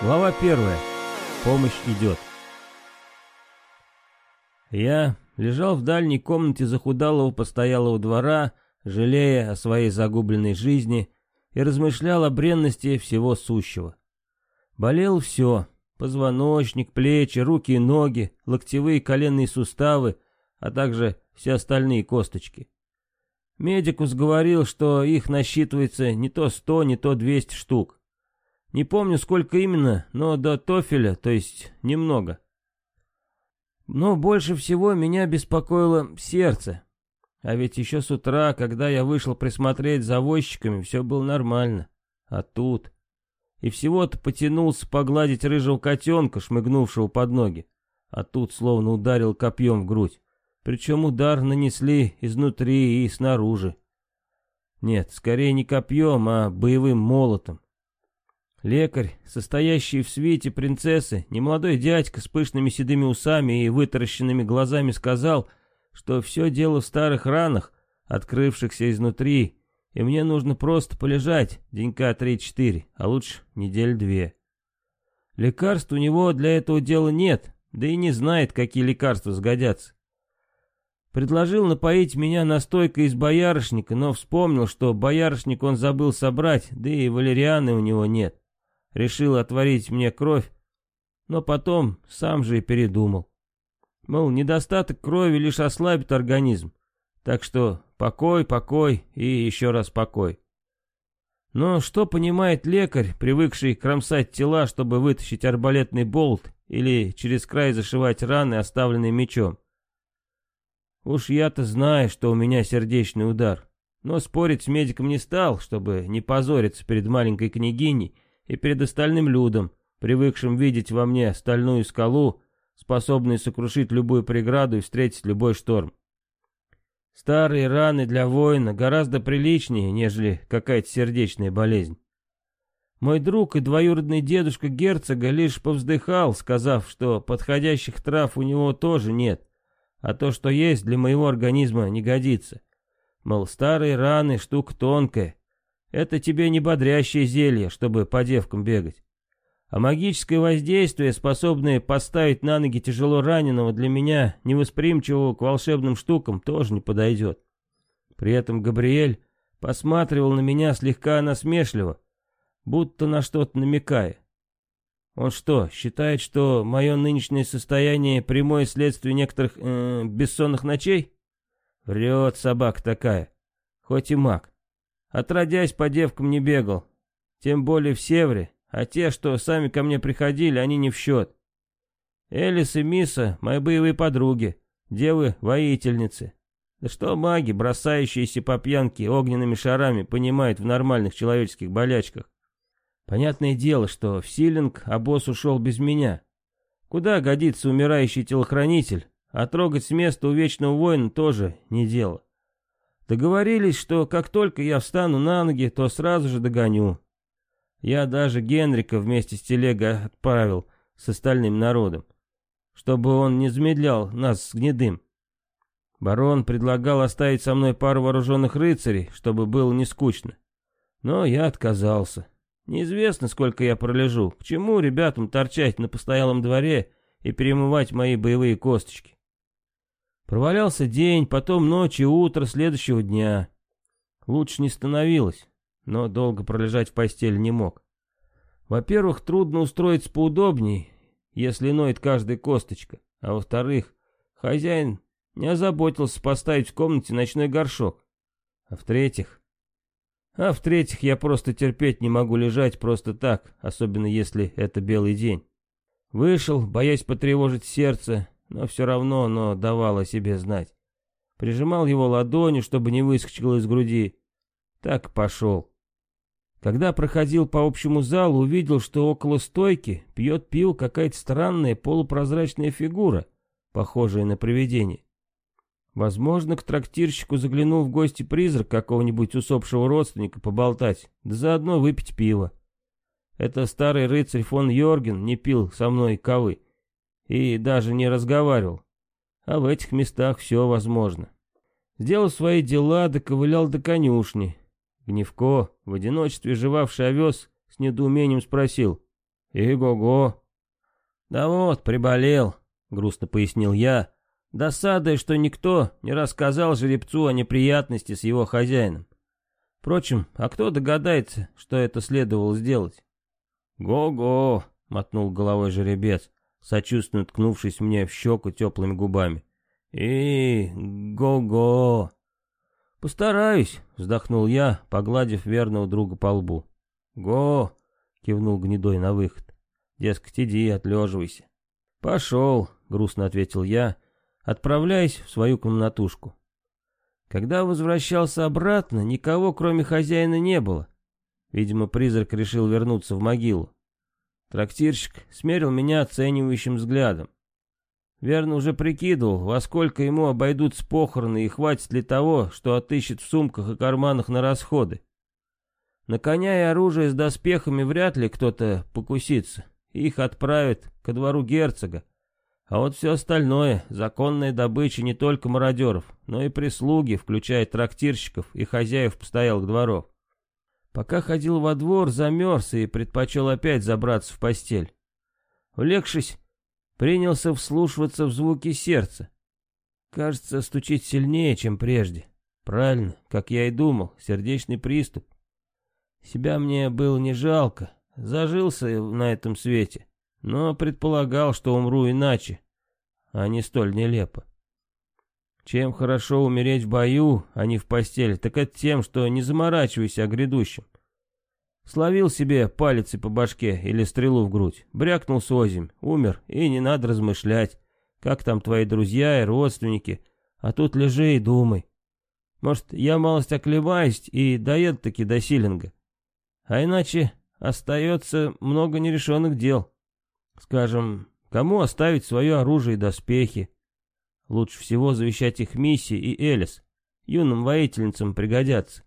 Глава первая. Помощь идет. Я лежал в дальней комнате захудалого постоялого двора, жалея о своей загубленной жизни и размышлял о бренности всего сущего. Болело все. Позвоночник, плечи, руки и ноги, локтевые, коленные суставы, а также все остальные косточки. Медикус говорил, что их насчитывается не то сто, не то двести штук. Не помню, сколько именно, но до тофеля, то есть немного. Но больше всего меня беспокоило сердце. А ведь еще с утра, когда я вышел присмотреть за возчиками, все было нормально. А тут... И всего-то потянулся погладить рыжего котенка, шмыгнувшего под ноги. А тут словно ударил копьем в грудь. Причем удар нанесли изнутри и снаружи. Нет, скорее не копьем, а боевым молотом. Лекарь, состоящий в свете принцессы, немолодой дядька с пышными седыми усами и вытаращенными глазами сказал, что все дело в старых ранах, открывшихся изнутри, и мне нужно просто полежать денька три-четыре, а лучше недель две. Лекарств у него для этого дела нет, да и не знает, какие лекарства сгодятся. Предложил напоить меня настойкой из боярышника, но вспомнил, что боярышник он забыл собрать, да и валерианы у него нет решил отворить мне кровь, но потом сам же и передумал. Мол, недостаток крови лишь ослабит организм, так что покой, покой и еще раз покой. Но что понимает лекарь, привыкший кромсать тела, чтобы вытащить арбалетный болт или через край зашивать раны, оставленные мечом? Уж я-то знаю, что у меня сердечный удар, но спорить с медиком не стал, чтобы не позориться перед маленькой княгиней и перед остальным людом, привыкшим видеть во мне стальную скалу, способную сокрушить любую преграду и встретить любой шторм. Старые раны для воина гораздо приличнее, нежели какая-то сердечная болезнь. Мой друг и двоюродный дедушка герцога лишь повздыхал, сказав, что подходящих трав у него тоже нет, а то, что есть, для моего организма не годится. Мол, старые раны штука тонкая, это тебе не бодрящее зелье, чтобы по девкам бегать. А магическое воздействие, способное поставить на ноги тяжело раненого, для меня, невосприимчивого к волшебным штукам, тоже не подойдет. При этом Габриэль посматривал на меня слегка насмешливо, будто на что-то намекая. Он что, считает, что мое нынешнее состояние прямое следствие некоторых э, бессонных ночей? Врет собака такая, хоть и маг. Отродясь по девкам не бегал. Тем более в Севре, а те, что сами ко мне приходили, они не в счет. Элис и Миса — мои боевые подруги, девы-воительницы. Да что маги, бросающиеся по пьянке огненными шарами, понимают в нормальных человеческих болячках? Понятное дело, что в Силинг обоз ушел без меня. Куда годится умирающий телохранитель, а трогать с места у вечного воина тоже не дело. Договорились, что как только я встану на ноги, то сразу же догоню. Я даже Генрика вместе с телегой отправил с остальным народом, чтобы он не замедлял нас с гнедым. Барон предлагал оставить со мной пару вооруженных рыцарей, чтобы было не скучно. Но я отказался. Неизвестно, сколько я пролежу. К чему ребятам торчать на постоялом дворе и перемывать мои боевые косточки? Провалялся день, потом ночь и утро следующего дня. Лучше не становилось, но долго пролежать в постели не мог. Во-первых, трудно устроиться поудобней, если ноет каждая косточка. А во-вторых, хозяин не озаботился поставить в комнате ночной горшок. А в-третьих... А в-третьих, я просто терпеть не могу лежать просто так, особенно если это белый день. Вышел, боясь потревожить сердце, но все равно оно давало себе знать. Прижимал его ладонью, чтобы не выскочило из груди. Так пошел. Когда проходил по общему залу, увидел, что около стойки пьет пиво какая-то странная полупрозрачная фигура, похожая на привидение. Возможно, к трактирщику заглянул в гости призрак какого-нибудь усопшего родственника поболтать, да заодно выпить пиво. Это старый рыцарь фон Йорген не пил со мной кавы и даже не разговаривал. А в этих местах все возможно. Сделал свои дела, доковылял до конюшни. Гневко, в одиночестве жевавший овес, с недоумением спросил. «И-го-го!» «Да вот, приболел», — грустно пояснил я, досадой, что никто не рассказал жеребцу о неприятности с его хозяином. Впрочем, а кто догадается, что это следовало сделать? «Го-го!» — мотнул головой жеребец, сочувственно ткнувшись мне в щеку теплыми губами. «И, го-го!» «Постараюсь», — вздохнул я, погладив верного друга по лбу. «Го!» — кивнул гнедой на выход. «Дескать, иди, отлеживайся». «Пошел», — грустно ответил я, отправляясь в свою комнатушку. Когда возвращался обратно, никого, кроме хозяина, не было. Видимо, призрак решил вернуться в могилу. Трактирщик смерил меня оценивающим взглядом. Верно уже прикидывал, во сколько ему обойдутся похороны и хватит ли того, что отыщет в сумках и карманах на расходы. На коня и оружие с доспехами вряд ли кто-то покусится. Их отправят ко двору герцога. А вот все остальное, законная добыча не только мародеров, но и прислуги, включая трактирщиков и хозяев постоялых дворов. Пока ходил во двор, замерз и предпочел опять забраться в постель. Улегшись, принялся вслушиваться в звуки сердца. Кажется, стучит сильнее, чем прежде. Правильно, как я и думал, сердечный приступ. Себя мне было не жалко, зажился на этом свете, но предполагал, что умру иначе, а не столь нелепо. Чем хорошо умереть в бою, а не в постели, так это тем, что не заморачивайся о грядущем. Словил себе палец по башке или стрелу в грудь, брякнул с озимь, умер, и не надо размышлять, как там твои друзья и родственники, а тут лежи и думай. Может, я малость оклемаюсь и доеду-таки до Силинга. А иначе остается много нерешенных дел. Скажем, кому оставить свое оружие и доспехи? Лучше всего завещать их Мисси и Элис. Юным воительницам пригодятся.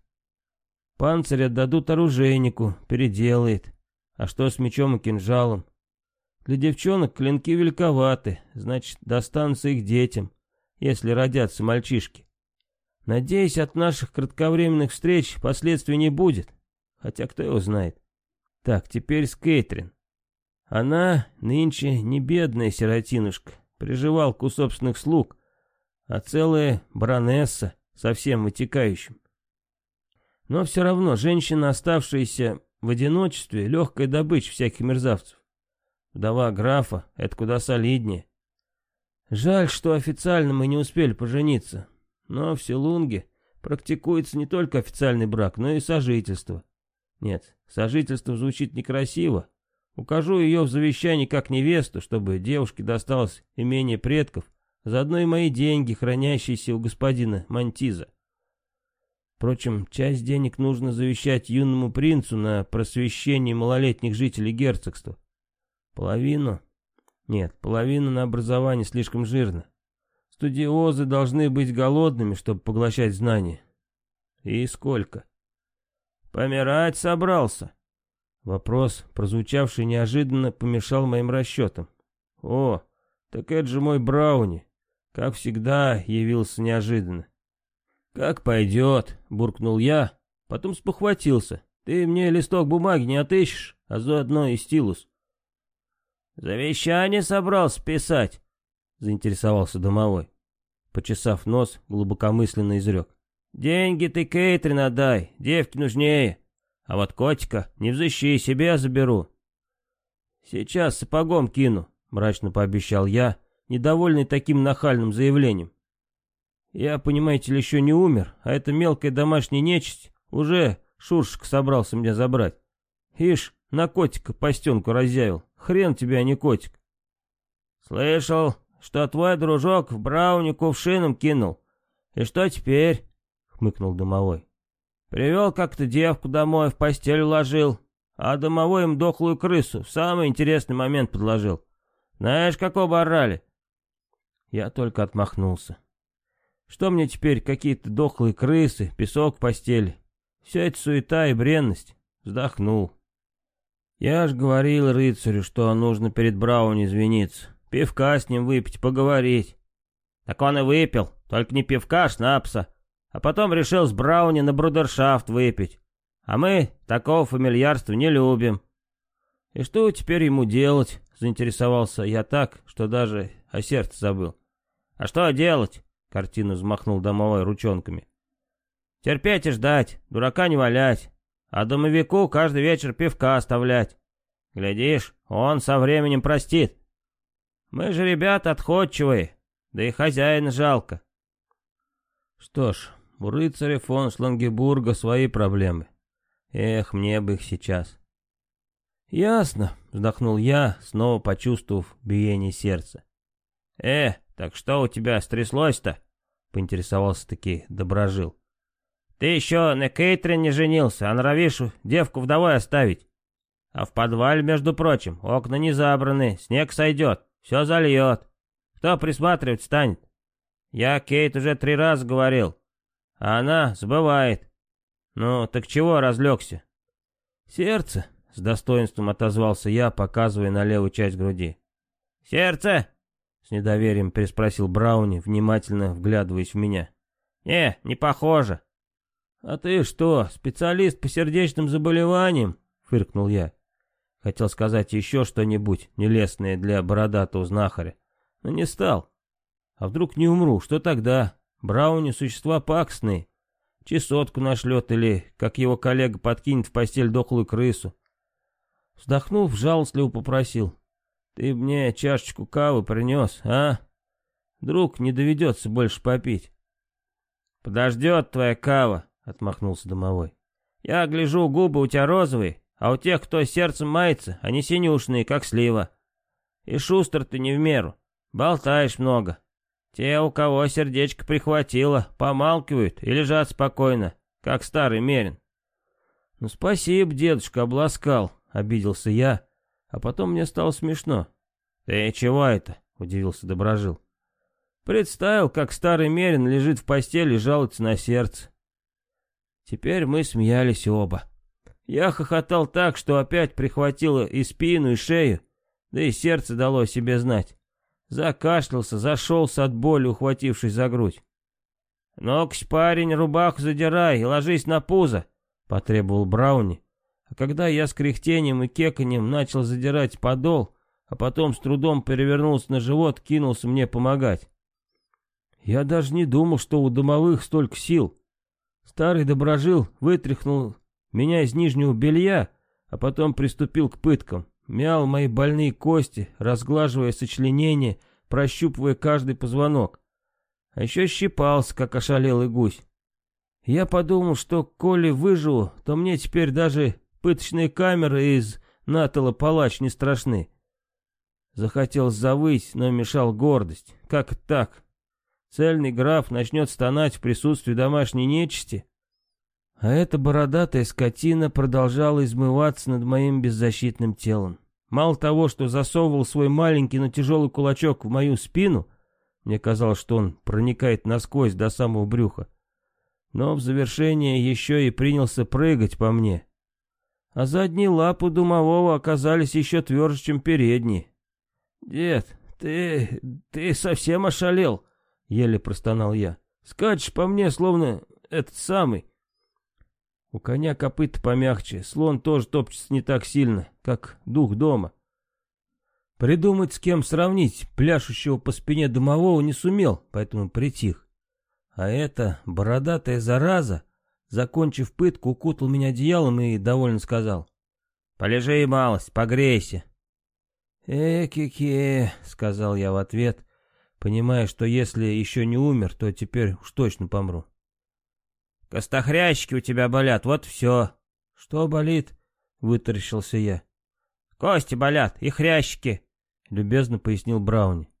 Панцирь отдадут оружейнику, переделает. А что с мечом и кинжалом? Для девчонок клинки великоваты, значит, достанутся их детям, если родятся мальчишки. Надеюсь, от наших кратковременных встреч последствий не будет, хотя кто его знает. Так, теперь с Кейтрин. Она нынче не бедная сиротинушка, приживалка у собственных слуг, а целая баронесса со всем вытекающим. Но все равно женщина, оставшаяся в одиночестве, легкая добыча всяких мерзавцев. Вдова графа — это куда солиднее. Жаль, что официально мы не успели пожениться. Но в Селунге практикуется не только официальный брак, но и сожительство. Нет, сожительство звучит некрасиво. Укажу ее в завещании как невесту, чтобы девушке досталось имение предков, заодно и мои деньги, хранящиеся у господина Мантиза. Впрочем, часть денег нужно завещать юному принцу на просвещение малолетних жителей герцогства. Половину? Нет, половина на образование слишком жирно. Студиозы должны быть голодными, чтобы поглощать знания. И сколько? Помирать собрался. Вопрос, прозвучавший неожиданно, помешал моим расчетам. О, так это же мой Брауни. Как всегда, явился неожиданно. «Как пойдет», — буркнул я, потом спохватился. «Ты мне листок бумаги не отыщешь, а заодно и стилус». «Завещание собрался писать», — заинтересовался домовой. Почесав нос, глубокомысленно изрек. «Деньги ты Кейтрин отдай, девке нужнее, а вот котика не взыщи, себе заберу». «Сейчас сапогом кину», — мрачно пообещал я, недовольный таким нахальным заявлением. Я, понимаете ли, еще не умер, а эта мелкая домашняя нечисть уже Шуршик собрался меня забрать. Ишь, на котика по стенку разъявил. Хрен тебе, а не котик. Слышал, что твой дружок в брауне кувшином кинул. И что теперь? Хмыкнул домовой. Привел как-то девку домой, в постель уложил, а домовой им дохлую крысу в самый интересный момент подложил. Знаешь, как оба орали? Я только отмахнулся. Что мне теперь какие-то дохлые крысы, песок в постели? Все это суета и бренность. Вздохнул. Я ж говорил рыцарю, что нужно перед Брауни извиниться. Пивка с ним выпить, поговорить. Так он и выпил, только не пивка, а шнапса. А потом решил с Брауни на брудершафт выпить. А мы такого фамильярства не любим. «И что теперь ему делать?» — заинтересовался я так, что даже о сердце забыл. «А что делать?» — картину взмахнул домовой ручонками. «Терпеть и ждать, дурака не валять, а домовику каждый вечер пивка оставлять. Глядишь, он со временем простит. Мы же ребята отходчивые, да и хозяина жалко». Что ж, у рыцаря фон Шлангебурга свои проблемы. Эх, мне бы их сейчас. «Ясно», — вздохнул я, снова почувствовав биение сердца. «Э, так что у тебя стряслось-то?» — поинтересовался-таки Доброжил. «Ты еще на Кейтрин не женился, а норовишь девку вдовой оставить. А в подвале, между прочим, окна не забраны, снег сойдет, все зальет. Кто присматривать станет? Я Кейт уже три раза говорил, а она забывает. Ну, так чего разлегся?» «Сердце», с достоинством отозвался я, показывая на левую часть груди. «Сердце?» — с недоверием переспросил Брауни, внимательно вглядываясь в меня. «Не, не похоже». «А ты что, специалист по сердечным заболеваниям?» — фыркнул я. Хотел сказать еще что-нибудь нелестное для бородатого знахаря, но не стал. А вдруг не умру, что тогда? Брауни — существа пакстные. Чесотку нашлет или, как его коллега, подкинет в постель дохлую крысу. Вздохнув, жалостливо попросил. «Ты мне чашечку кавы принес, а? Друг, не доведется больше попить». «Подождет твоя кава», — отмахнулся домовой. «Я гляжу, губы у тебя розовые, а у тех, кто сердцем мается, они синюшные, как слива. И шустер ты не в меру, болтаешь много. Те, у кого сердечко прихватило, помалкивают и лежат спокойно, как старый мерин». «Ну спасибо, дедушка, обласкал», — обиделся я, а потом мне стало смешно. «Ты чего это?» — удивился Доброжил. Представил, как старый Мерин лежит в постели и жалуется на сердце. Теперь мы смеялись оба. Я хохотал так, что опять прихватило и спину, и шею, да и сердце дало себе знать. Закашлялся, зашелся от боли, ухватившись за грудь. «Ну-ка, парень, рубаху задирай и ложись на пузо», — потребовал Брауни, а когда я с кряхтением и кеканьем начал задирать подол, а потом с трудом перевернулся на живот, кинулся мне помогать. Я даже не думал, что у домовых столько сил. Старый доброжил вытряхнул меня из нижнего белья, а потом приступил к пыткам. Мял мои больные кости, разглаживая сочленения, прощупывая каждый позвонок. А еще щипался, как ошалелый гусь. Я подумал, что коли выживу, то мне теперь даже Пыточные камеры из Натала Палач не страшны. Захотел завыть, но мешал гордость. Как так? Цельный граф начнет стонать в присутствии домашней нечисти? А эта бородатая скотина продолжала измываться над моим беззащитным телом. Мало того, что засовывал свой маленький, но тяжелый кулачок в мою спину, мне казалось, что он проникает насквозь до самого брюха, но в завершение еще и принялся прыгать по мне а задние лапы думового оказались еще тверже, чем передние. «Дед, ты... ты совсем ошалел?» — еле простонал я. «Скачешь по мне, словно этот самый». У коня копыта помягче, слон тоже топчется не так сильно, как дух дома. Придумать, с кем сравнить пляшущего по спине домового не сумел, поэтому притих. А эта бородатая зараза закончив пытку, укутал меня одеялом и довольно сказал. «Полежи, малость, погрейся». «Э-ке-ке», — сказал я в ответ, понимая, что если еще не умер, то теперь уж точно помру. «Костохрящики у тебя болят, вот все». «Что болит?» — вытаращился я. «Кости болят и хрящики», — любезно пояснил Брауни.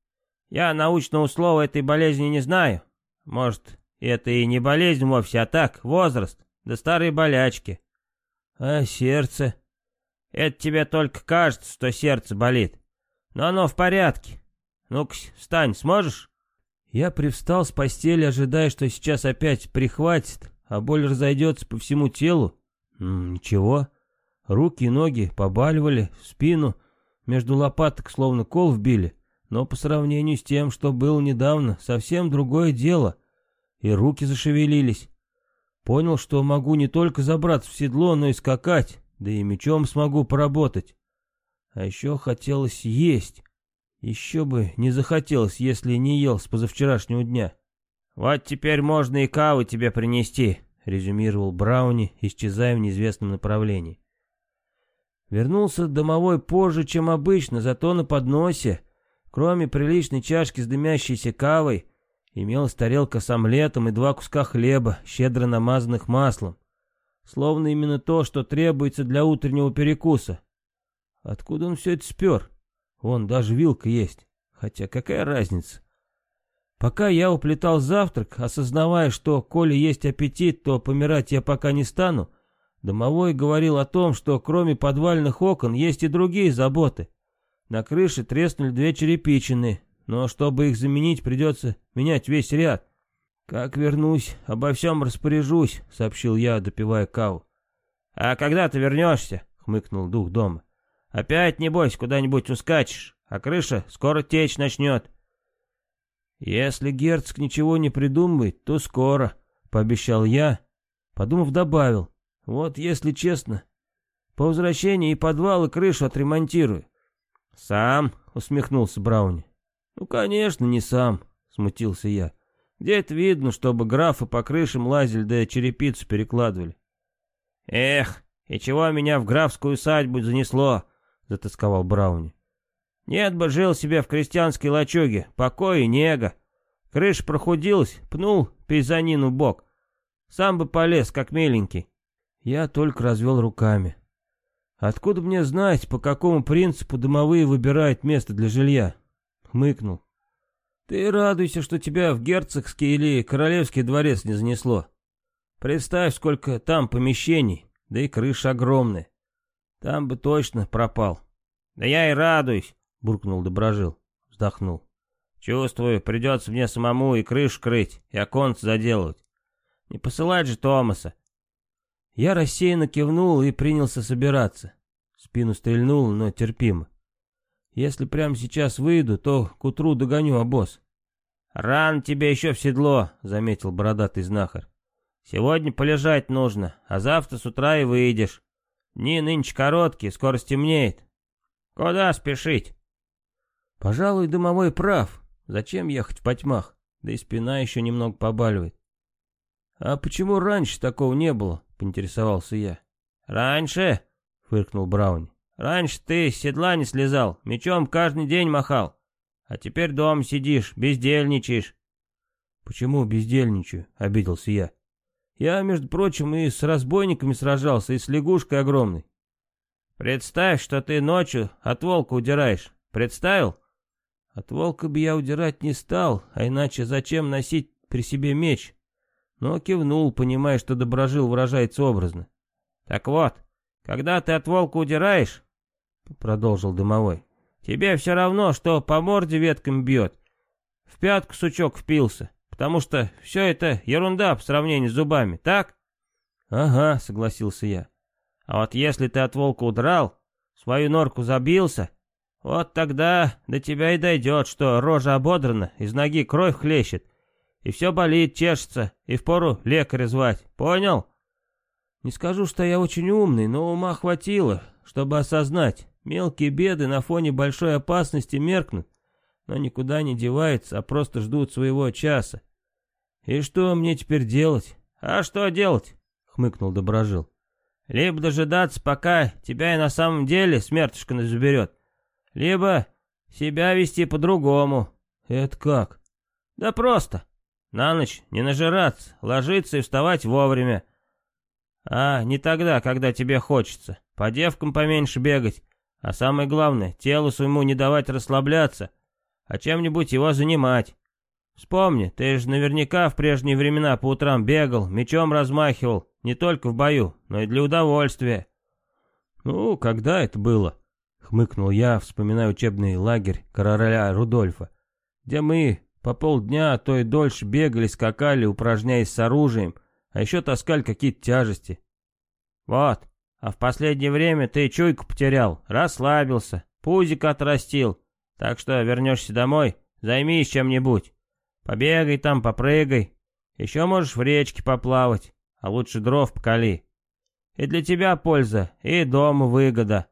«Я научного слова этой болезни не знаю. Может, это и не болезнь вовсе, а так, возраст, да старые болячки. А сердце? Это тебе только кажется, что сердце болит. Но оно в порядке. Ну-ка, встань, сможешь? Я привстал с постели, ожидая, что сейчас опять прихватит, а боль разойдется по всему телу. Ничего. Руки и ноги побаливали, в спину, между лопаток словно кол вбили. Но по сравнению с тем, что было недавно, совсем другое дело и руки зашевелились. Понял, что могу не только забраться в седло, но и скакать, да и мечом смогу поработать. А еще хотелось есть. Еще бы не захотелось, если не ел с позавчерашнего дня. «Вот теперь можно и кавы тебе принести», — резюмировал Брауни, исчезая в неизвестном направлении. Вернулся домовой позже, чем обычно, зато на подносе, кроме приличной чашки с дымящейся кавой, имелась тарелка с омлетом и два куска хлеба, щедро намазанных маслом. Словно именно то, что требуется для утреннего перекуса. Откуда он все это спер? Вон, даже вилка есть. Хотя какая разница? Пока я уплетал завтрак, осознавая, что, коли есть аппетит, то помирать я пока не стану, домовой говорил о том, что кроме подвальных окон есть и другие заботы. На крыше треснули две черепичины, но чтобы их заменить, придется менять весь ряд. «Как вернусь, обо всем распоряжусь», — сообщил я, допивая каву. «А когда ты вернешься?» — хмыкнул дух дома. «Опять, небось, куда-нибудь ускачешь, а крыша скоро течь начнет». «Если герцог ничего не придумает, то скоро», — пообещал я, подумав, добавил. «Вот, если честно, по возвращении и подвал, и крышу отремонтирую». «Сам?» — усмехнулся Брауни. «Ну, конечно, не сам», — смутился я. Где это видно, чтобы графы по крышам лазили да черепицу перекладывали? Эх, и чего меня в графскую усадьбу занесло, затасковал Брауни. Нет бы жил себе в крестьянской лачуге, покой и нега. Крыша прохудилась, пнул пейзанину бок. Сам бы полез, как миленький. Я только развел руками. Откуда мне знать, по какому принципу домовые выбирают место для жилья? Хмыкнул. Ты радуйся, что тебя в герцогский или королевский дворец не занесло. Представь, сколько там помещений, да и крыша огромная. Там бы точно пропал. Да я и радуюсь, буркнул Доброжил, вздохнул. Чувствую, придется мне самому и крышу крыть, и оконцы заделывать. Не посылать же Томаса. Я рассеянно кивнул и принялся собираться. Спину стрельнул, но терпимо. Если прямо сейчас выйду, то к утру догоню обоз. «Ран тебе еще в седло», — заметил бородатый знахарь. «Сегодня полежать нужно, а завтра с утра и выйдешь. Дни нынче короткие, скоро стемнеет. Куда спешить?» «Пожалуй, домовой прав. Зачем ехать в потьмах? Да и спина еще немного побаливает». «А почему раньше такого не было?» — поинтересовался я. «Раньше?» — фыркнул Брауни. Раньше ты с седла не слезал, мечом каждый день махал. А теперь дома сидишь, бездельничаешь. Почему бездельничаю? Обиделся я. Я, между прочим, и с разбойниками сражался, и с лягушкой огромной. Представь, что ты ночью от волка удираешь. Представил? От волка бы я удирать не стал, а иначе зачем носить при себе меч? Но кивнул, понимая, что доброжил выражается образно. Так вот, когда ты от волка удираешь, — продолжил дымовой, — тебе все равно, что по морде ветками бьет. В пятку сучок впился, потому что все это ерунда по сравнению с зубами, так? Ага, согласился я. А вот если ты от волка удрал, свою норку забился, вот тогда до тебя и дойдет, что рожа ободрана, из ноги кровь хлещет, и все болит, чешется, и впору лекаря звать, понял? Не скажу, что я очень умный, но ума хватило, чтобы осознать, мелкие беды на фоне большой опасности меркнут, но никуда не деваются, а просто ждут своего часа. И что мне теперь делать? А что делать? Хмыкнул Доброжил. Либо дожидаться, пока тебя и на самом деле смертушка заберет, либо себя вести по-другому. Это как? Да просто. На ночь не нажираться, ложиться и вставать вовремя. А, не тогда, когда тебе хочется. По девкам поменьше бегать. А самое главное, телу своему не давать расслабляться, а чем-нибудь его занимать. Вспомни, ты же наверняка в прежние времена по утрам бегал, мечом размахивал, не только в бою, но и для удовольствия. Ну, когда это было? Хмыкнул я, вспоминая учебный лагерь короля Рудольфа, где мы по полдня, а то и дольше бегали, скакали, упражняясь с оружием, а еще таскали какие-то тяжести. Вот, а в последнее время ты чуйку потерял, расслабился, пузик отрастил, так что вернешься домой, займись чем-нибудь. Побегай там, попрыгай, еще можешь в речке поплавать, а лучше дров покали. И для тебя польза, и дома выгода.